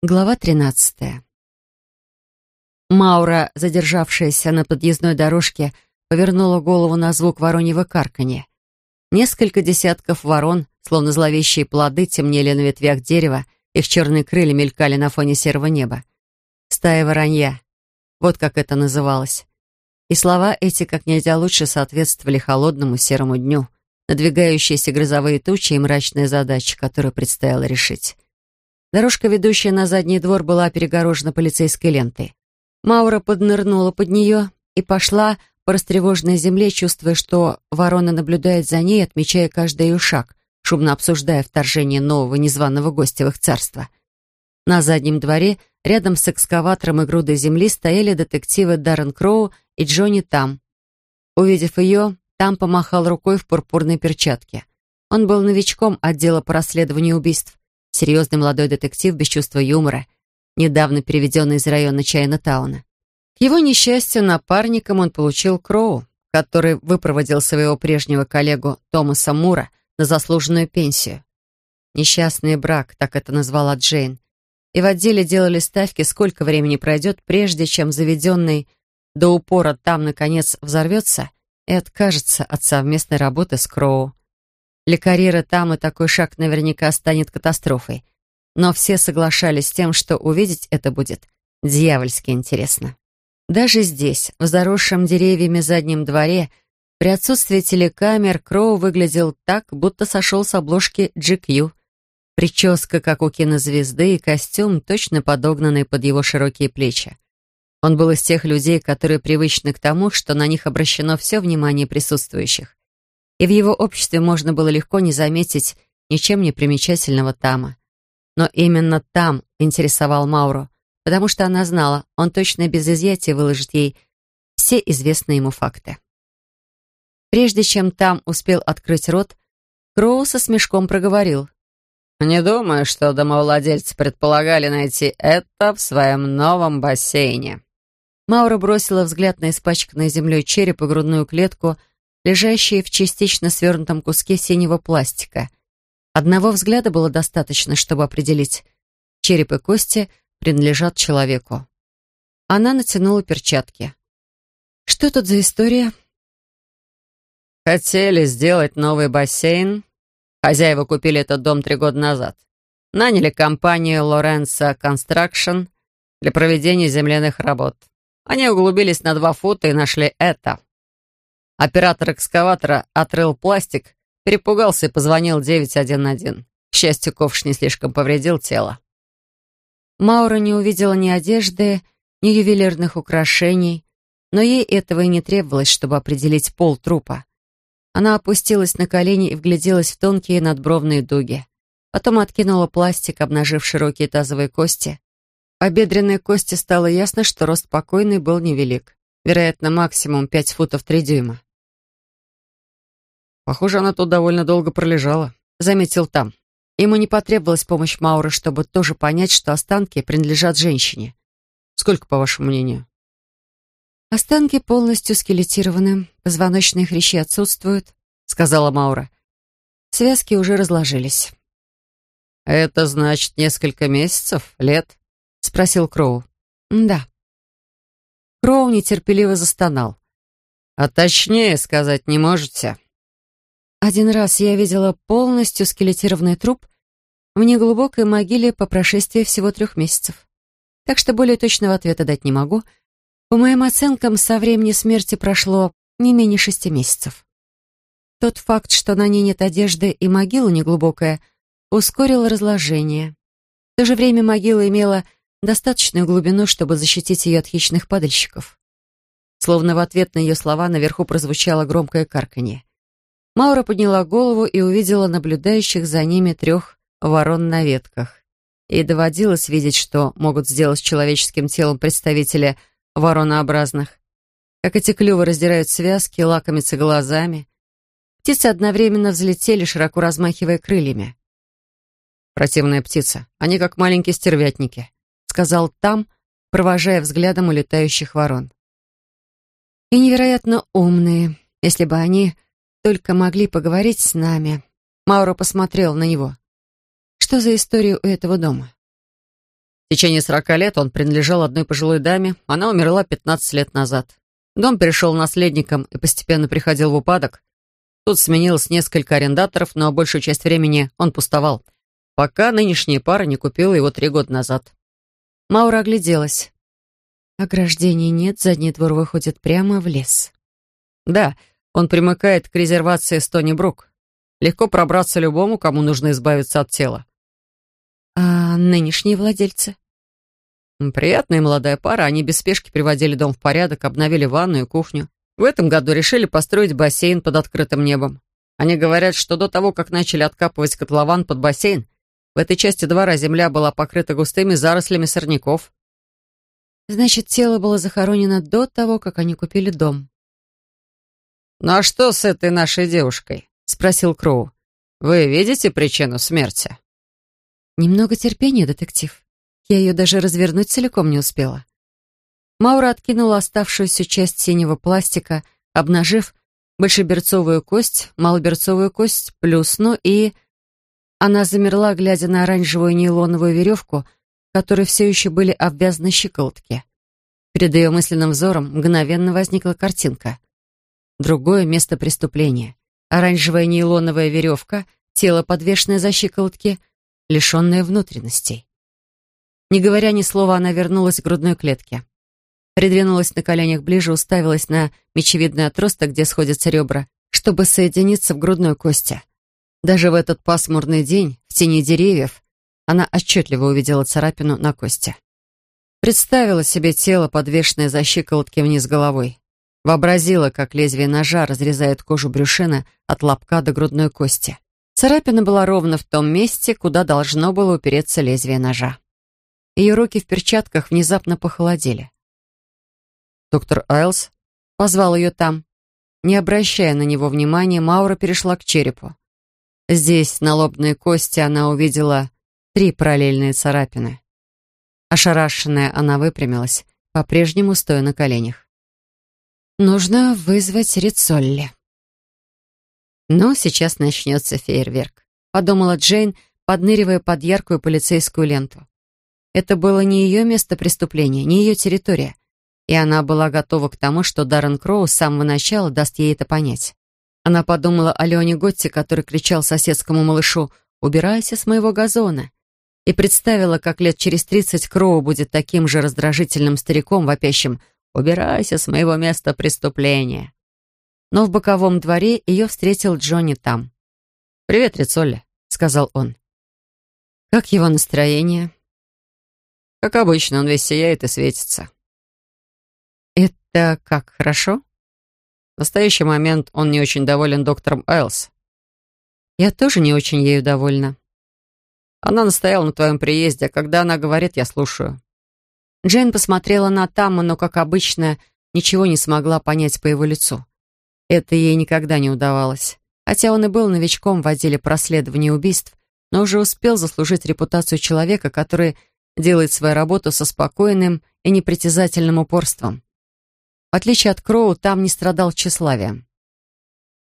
Глава 13. Маура, задержавшаяся на подъездной дорожке, повернула голову на звук вороньего карканья. Несколько десятков ворон, словно зловещие плоды, темнели на ветвях дерева, их черные крылья мелькали на фоне серого неба. Стая воронья. Вот как это называлось. И слова эти как нельзя лучше соответствовали холодному серому дню, надвигающиеся грозовые тучи и мрачная задача, которую предстояло решить. Дорожка, ведущая на задний двор, была перегорожена полицейской лентой. Маура поднырнула под нее и пошла по растревоженной земле, чувствуя, что ворона наблюдает за ней, отмечая каждый ее шаг, шумно обсуждая вторжение нового незваного гостя в их царство. На заднем дворе, рядом с экскаватором и грудой земли, стояли детективы Даррен Кроу и Джонни Там. Увидев ее, Там помахал рукой в пурпурной перчатке. Он был новичком отдела по расследованию убийств серьезный молодой детектив без чувства юмора, недавно переведенный из района Чайна-тауна. К его несчастью, напарником он получил Кроу, который выпроводил своего прежнего коллегу Томаса Мура на заслуженную пенсию. Несчастный брак, так это назвала Джейн. И в отделе делали ставки, сколько времени пройдет, прежде чем заведенный до упора там, наконец, взорвется и откажется от совместной работы с Кроу. Для карьеры там и такой шаг наверняка станет катастрофой. Но все соглашались с тем, что увидеть это будет дьявольски интересно. Даже здесь, в заросшем деревьями заднем дворе, при отсутствии телекамер Кроу выглядел так, будто сошел с обложки GQ. Прическа, как у кинозвезды, и костюм, точно подогнанный под его широкие плечи. Он был из тех людей, которые привычны к тому, что на них обращено все внимание присутствующих и в его обществе можно было легко не заметить ничем не примечательного Тама. Но именно там интересовал Мауру, потому что она знала, он точно без изъятия выложит ей все известные ему факты. Прежде чем Там успел открыть рот, Кроу со смешком проговорил. «Не думаю, что домовладельцы предполагали найти это в своем новом бассейне». Маура бросила взгляд на испачканный землей череп и грудную клетку, лежащие в частично свернутом куске синего пластика. Одного взгляда было достаточно, чтобы определить, череп и кости принадлежат человеку. Она натянула перчатки. «Что тут за история?» «Хотели сделать новый бассейн. Хозяева купили этот дом три года назад. Наняли компанию Лоренса Construction для проведения земляных работ. Они углубились на два фута и нашли это. Оператор экскаватора отрыл пластик, перепугался и позвонил 911. К счастью, ковш не слишком повредил тело. Маура не увидела ни одежды, ни ювелирных украшений, но ей этого и не требовалось, чтобы определить пол трупа. Она опустилась на колени и вгляделась в тонкие надбровные дуги. Потом откинула пластик, обнажив широкие тазовые кости. По бедренной кости стало ясно, что рост покойный был невелик. Вероятно, максимум пять футов три дюйма. Похоже, она тут довольно долго пролежала, заметил там. Ему не потребовалась помощь Мауры, чтобы тоже понять, что останки принадлежат женщине. Сколько, по вашему мнению? Останки полностью скелетированы, позвоночные хрящи отсутствуют, сказала Маура. Связки уже разложились. «Это значит несколько месяцев, лет?» — спросил Кроу. «Да». Кроу нетерпеливо застонал. «А точнее сказать не можете?» Один раз я видела полностью скелетированный труп в неглубокой могиле по прошествии всего трех месяцев. Так что более точного ответа дать не могу. По моим оценкам, со времени смерти прошло не менее шести месяцев. Тот факт, что на ней нет одежды и могила неглубокая, ускорил разложение. В то же время могила имела достаточную глубину, чтобы защитить ее от хищных падальщиков. Словно в ответ на ее слова наверху прозвучало громкое карканье. Маура подняла голову и увидела наблюдающих за ними трех ворон на ветках. И доводилось видеть, что могут сделать с человеческим телом представители воронообразных. Как эти клювы раздирают связки, лакомятся глазами. Птицы одновременно взлетели, широко размахивая крыльями. «Противная птица. Они как маленькие стервятники», — сказал Там, провожая взглядом улетающих ворон. «И невероятно умные, если бы они только могли поговорить с нами. Мауро посмотрел на него. Что за история у этого дома? В течение сорока лет он принадлежал одной пожилой даме, она умерла 15 лет назад. Дом перешел наследникам и постепенно приходил в упадок. Тут сменилось несколько арендаторов, но большую часть времени он пустовал, пока нынешняя пара не купила его три года назад. Маура огляделась. Ограждений нет, задний двор выходит прямо в лес. Да, он примыкает к резервации Стони Брук. Легко пробраться любому, кому нужно избавиться от тела. А нынешние владельцы? Приятная молодая пара, они без спешки приводили дом в порядок, обновили ванную и кухню. В этом году решили построить бассейн под открытым небом. Они говорят, что до того, как начали откапывать котлован под бассейн, в этой части двора земля была покрыта густыми зарослями сорняков. Значит, тело было захоронено до того, как они купили дом. «Ну а что с этой нашей девушкой?» — спросил Кроу. «Вы видите причину смерти?» «Немного терпения, детектив. Я ее даже развернуть целиком не успела». Маура откинула оставшуюся часть синего пластика, обнажив большеберцовую кость, малоберцовую кость, плюсну и... Она замерла, глядя на оранжевую нейлоновую веревку — которой все еще были обвязаны щиколотки. Перед ее мысленным взором мгновенно возникла картинка. Другое место преступления. Оранжевая нейлоновая веревка, тело, подвешенное за щиколотки, лишенное внутренностей. Не говоря ни слова, она вернулась к грудной клетке. Придвинулась на коленях ближе, уставилась на мечевидный отросток, где сходятся ребра, чтобы соединиться в грудной кости. Даже в этот пасмурный день, в тени деревьев, она отчетливо увидела царапину на кости. Представила себе тело, подвешенное за щиколотки вниз головой. Вообразила, как лезвие ножа разрезает кожу брюшины от лобка до грудной кости. Царапина была ровно в том месте, куда должно было упереться лезвие ножа. Ее руки в перчатках внезапно похолодели. «Доктор Айлс?» позвал ее там. Не обращая на него внимания, Маура перешла к черепу. Здесь, на лобной кости, она увидела Три параллельные царапины. Ошарашенная, она выпрямилась, по-прежнему стоя на коленях. «Нужно вызвать Рицолли». «Ну, сейчас начнется фейерверк», — подумала Джейн, подныривая под яркую полицейскую ленту. Это было не ее место преступления, не ее территория, и она была готова к тому, что Даррен Кроу с самого начала даст ей это понять. Она подумала о Леоне Готти, который кричал соседскому малышу «Убирайся с моего газона!» и представила, как лет через тридцать Кроу будет таким же раздражительным стариком, вопящим «Убирайся с моего места преступления». Но в боковом дворе ее встретил Джонни там. «Привет, Рицолли», — сказал он. «Как его настроение?» «Как обычно, он весь сияет и светится». «Это как, хорошо?» В настоящий момент он не очень доволен доктором Айлс. «Я тоже не очень ею довольна», она настояла на твоем приезде, а когда она говорит, я слушаю». Джейн посмотрела на Тамма, но, как обычно, ничего не смогла понять по его лицу. Это ей никогда не удавалось. Хотя он и был новичком в отделе проследования убийств, но уже успел заслужить репутацию человека, который делает свою работу со спокойным и непритязательным упорством. В отличие от Кроу, там не страдал тщеславием.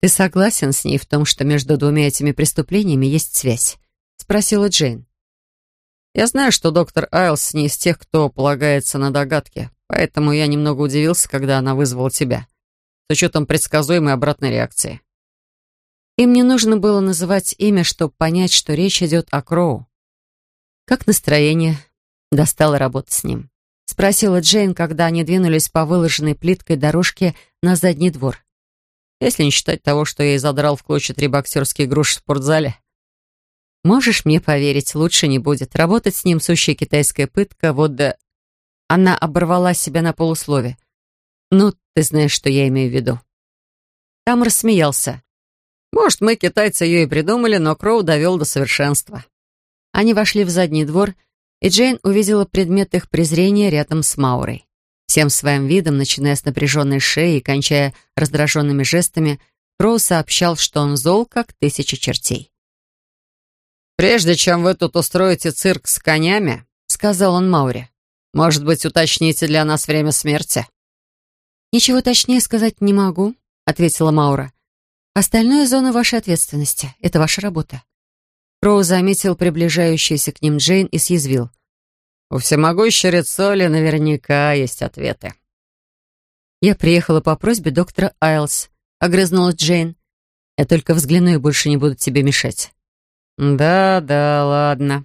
«Ты согласен с ней в том, что между двумя этими преступлениями есть связь?» — спросила Джейн. «Я знаю, что доктор Айлс не из тех, кто полагается на догадки, поэтому я немного удивился, когда она вызвала тебя, с учетом предсказуемой обратной реакции». Им не нужно было называть имя, чтобы понять, что речь идет о Кроу. «Как настроение?» Достала работа с ним. Спросила Джейн, когда они двинулись по выложенной плиткой дорожке на задний двор. Если не считать того, что я и задрал в клочья три боксерские груши в спортзале, Можешь мне поверить, лучше не будет. Работать с ним сущая китайская пытка, вот да... Она оборвала себя на полуслове. Ну, ты знаешь, что я имею в виду. Там рассмеялся. Может, мы, китайцы, ее и придумали, но Кроу довел до совершенства. Они вошли в задний двор, и Джейн увидела предмет их презрения рядом с Маурой. Всем своим видом, начиная с напряженной шеи и кончая раздраженными жестами, Кроу сообщал, что он зол, как тысяча чертей. «Прежде чем вы тут устроите цирк с конями», — сказал он Мауре, «может быть, уточните для нас время смерти?» «Ничего точнее сказать не могу», — ответила Маура. «Остальное зона вашей ответственности. Это ваша работа». Роу заметил приближающуюся к ним Джейн и съязвил. У всемогущей Рицоли наверняка есть ответы. «Я приехала по просьбе доктора Айлс», — огрызнулась Джейн. «Я только взгляну и больше не буду тебе мешать». «Да, да, ладно».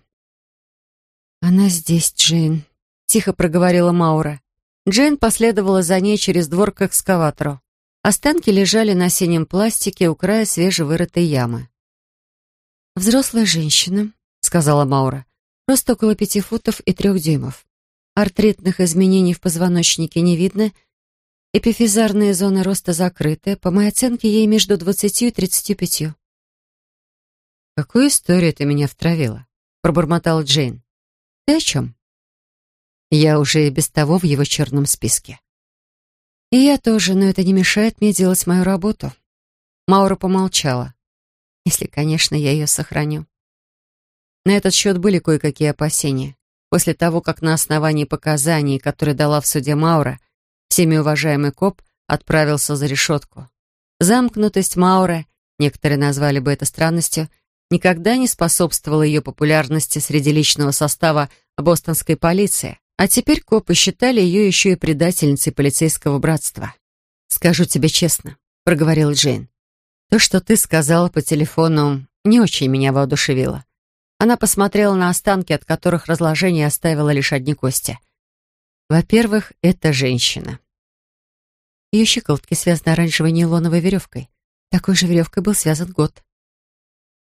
«Она здесь, Джейн», — тихо проговорила Маура. Джейн последовала за ней через двор к экскаватору. Останки лежали на синем пластике у края свежевырытой ямы. «Взрослая женщина», — сказала Маура. Рост около пяти футов и трех дюймов. Артритных изменений в позвоночнике не видно. Эпифизарные зоны роста закрыты. По моей оценке, ей между двадцатью и тридцатью пятью. «Какую историю ты меня втравила?» — пробормотала Джейн. «Ты о чем?» «Я уже и без того в его черном списке». «И я тоже, но это не мешает мне делать мою работу». Маура помолчала. «Если, конечно, я ее сохраню». На этот счет были кое-какие опасения. После того, как на основании показаний, которые дала в суде Маура, всеми уважаемый коп отправился за решетку. Замкнутость Маура, некоторые назвали бы это странностью, никогда не способствовала ее популярности среди личного состава бостонской полиции, а теперь копы считали ее еще и предательницей полицейского братства. «Скажу тебе честно», — проговорил Джейн, «то, что ты сказала по телефону, не очень меня воодушевило. Она посмотрела на останки, от которых разложение оставило лишь одни кости. Во-первых, это женщина. Ее щиколотки связаны оранжевой нейлоновой веревкой. Такой же веревкой был связан год.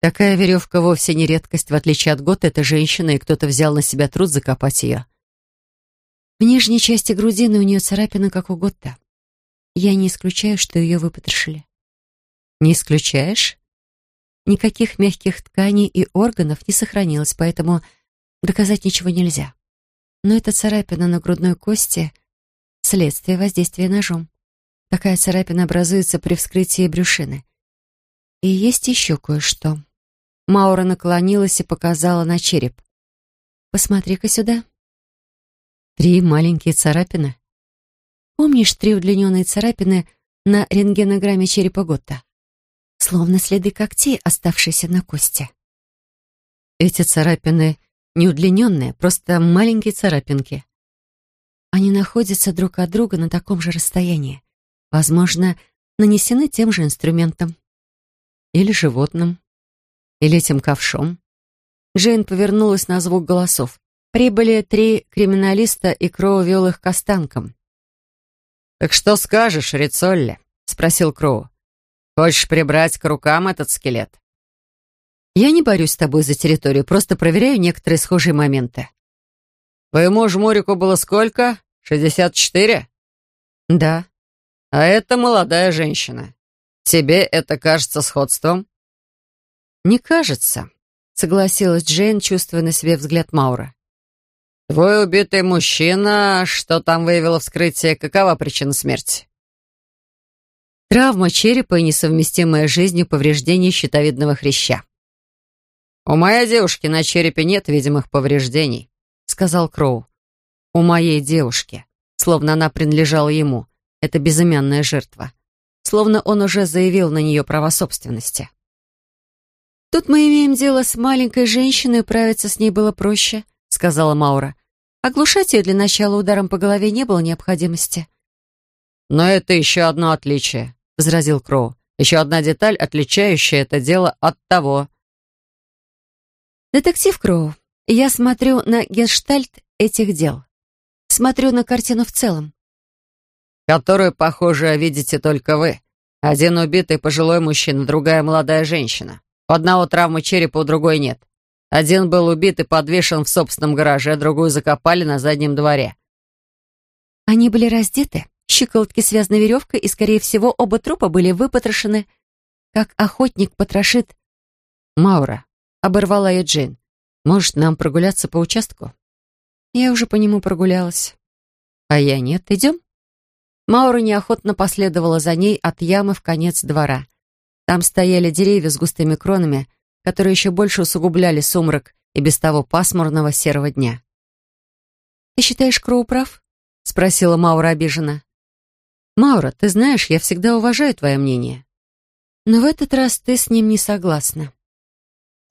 Такая веревка вовсе не редкость, в отличие от год, это женщина, и кто-то взял на себя труд закопать ее. В нижней части грудины у нее царапина, как у Готта. Я не исключаю, что ее выпотрошили. Не исключаешь? Никаких мягких тканей и органов не сохранилось, поэтому доказать ничего нельзя. Но эта царапина на грудной кости — следствие воздействия ножом. Такая царапина образуется при вскрытии брюшины. И есть еще кое-что. Маура наклонилась и показала на череп. «Посмотри-ка сюда». Три маленькие царапины. Помнишь три удлиненные царапины на рентгенограмме черепа Готта? словно следы когтей, оставшиеся на кости. Эти царапины не удлиненные, просто маленькие царапинки. Они находятся друг от друга на таком же расстоянии. Возможно, нанесены тем же инструментом. Или животным. Или этим ковшом. Джейн повернулась на звук голосов. Прибыли три криминалиста, и Кроу вел их к останкам. «Так что скажешь, Рицолли?» — спросил Кроу. Хочешь прибрать к рукам этот скелет? Я не борюсь с тобой за территорию, просто проверяю некоторые схожие моменты. Твоему жмурику было сколько? Шестьдесят четыре? Да. А это молодая женщина. Тебе это кажется сходством? Не кажется, согласилась Джейн, чувствуя на себе взгляд Маура. Твой убитый мужчина, что там выявило вскрытие, какова причина смерти? Травма черепа и несовместимое с жизнью повреждение щитовидного хряща. «У моей девушки на черепе нет видимых повреждений», — сказал Кроу. «У моей девушки», словно она принадлежала ему. Это безымянная жертва. Словно он уже заявил на нее право собственности. «Тут мы имеем дело с маленькой женщиной, управиться с ней было проще», — сказала Маура. «Оглушать ее для начала ударом по голове не было необходимости». «Но это еще одно отличие возразил Кроу. «Еще одна деталь, отличающая это дело от того». «Детектив Кроу, я смотрю на гештальт этих дел. Смотрю на картину в целом». «Которую, похоже, видите только вы. Один убитый пожилой мужчина, другая молодая женщина. У одного травмы черепа, у другой нет. Один был убит и подвешен в собственном гараже, а другую закопали на заднем дворе». «Они были раздеты?» Щиколотки связаны веревкой, и, скорее всего, оба трупа были выпотрошены, как охотник потрошит. «Маура», — оборвала ее Джейн, — «может, нам прогуляться по участку?» Я уже по нему прогулялась. А я нет. Идем? Маура неохотно последовала за ней от ямы в конец двора. Там стояли деревья с густыми кронами, которые еще больше усугубляли сумрак и без того пасмурного серого дня. «Ты считаешь, Кроу прав?» — спросила Маура обиженно. «Маура, ты знаешь, я всегда уважаю твое мнение. Но в этот раз ты с ним не согласна.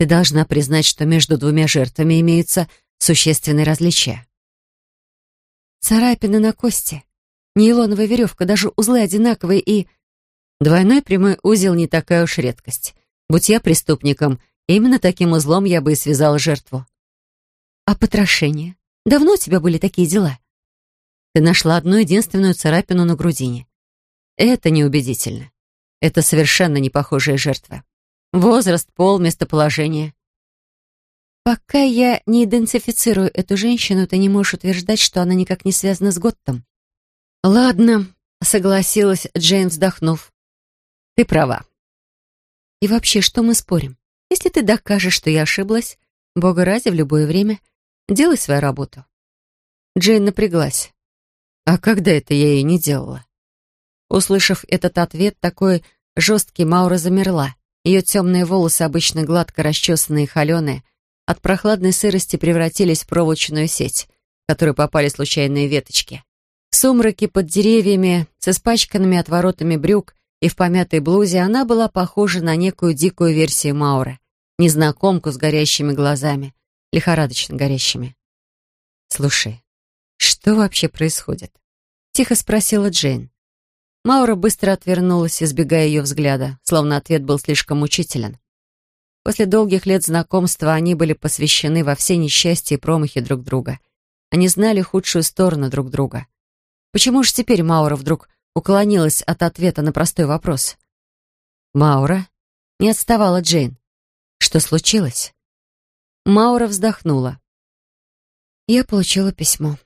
Ты должна признать, что между двумя жертвами имеются существенные различия. Царапины на кости. Нейлоновая веревка, даже узлы одинаковые и... Двойной прямой узел не такая уж редкость. Будь я преступником, именно таким узлом я бы и связал жертву. А потрошение? Давно у тебя были такие дела? Ты нашла одну единственную царапину на грудине. Это неубедительно. Это совершенно не похожая жертва. Возраст, пол, местоположение. Пока я не идентифицирую эту женщину, ты не можешь утверждать, что она никак не связана с Готтом. Ладно, согласилась Джейн, вздохнув. Ты права. И вообще, что мы спорим? Если ты докажешь, что я ошиблась, бога ради, в любое время, делай свою работу. Джейн напряглась. А когда это я ей не делала? Услышав этот ответ, такой жесткий, Маура замерла. Ее темные волосы, обычно гладко расчесанные и холеные, от прохладной сырости превратились в проволочную сеть, в которую попали случайные веточки. В сумраке под деревьями, с испачканными отворотами брюк и в помятой блузе она была похожа на некую дикую версию Маура, незнакомку с горящими глазами, лихорадочно горящими. «Слушай, что вообще происходит?» — тихо спросила Джейн. Маура быстро отвернулась, избегая ее взгляда, словно ответ был слишком мучителен. После долгих лет знакомства они были посвящены во все несчастья и промахи друг друга. Они знали худшую сторону друг друга. Почему же теперь Маура вдруг уклонилась от ответа на простой вопрос? «Маура?» — не отставала Джейн. «Что случилось?» Маура вздохнула. «Я получила письмо.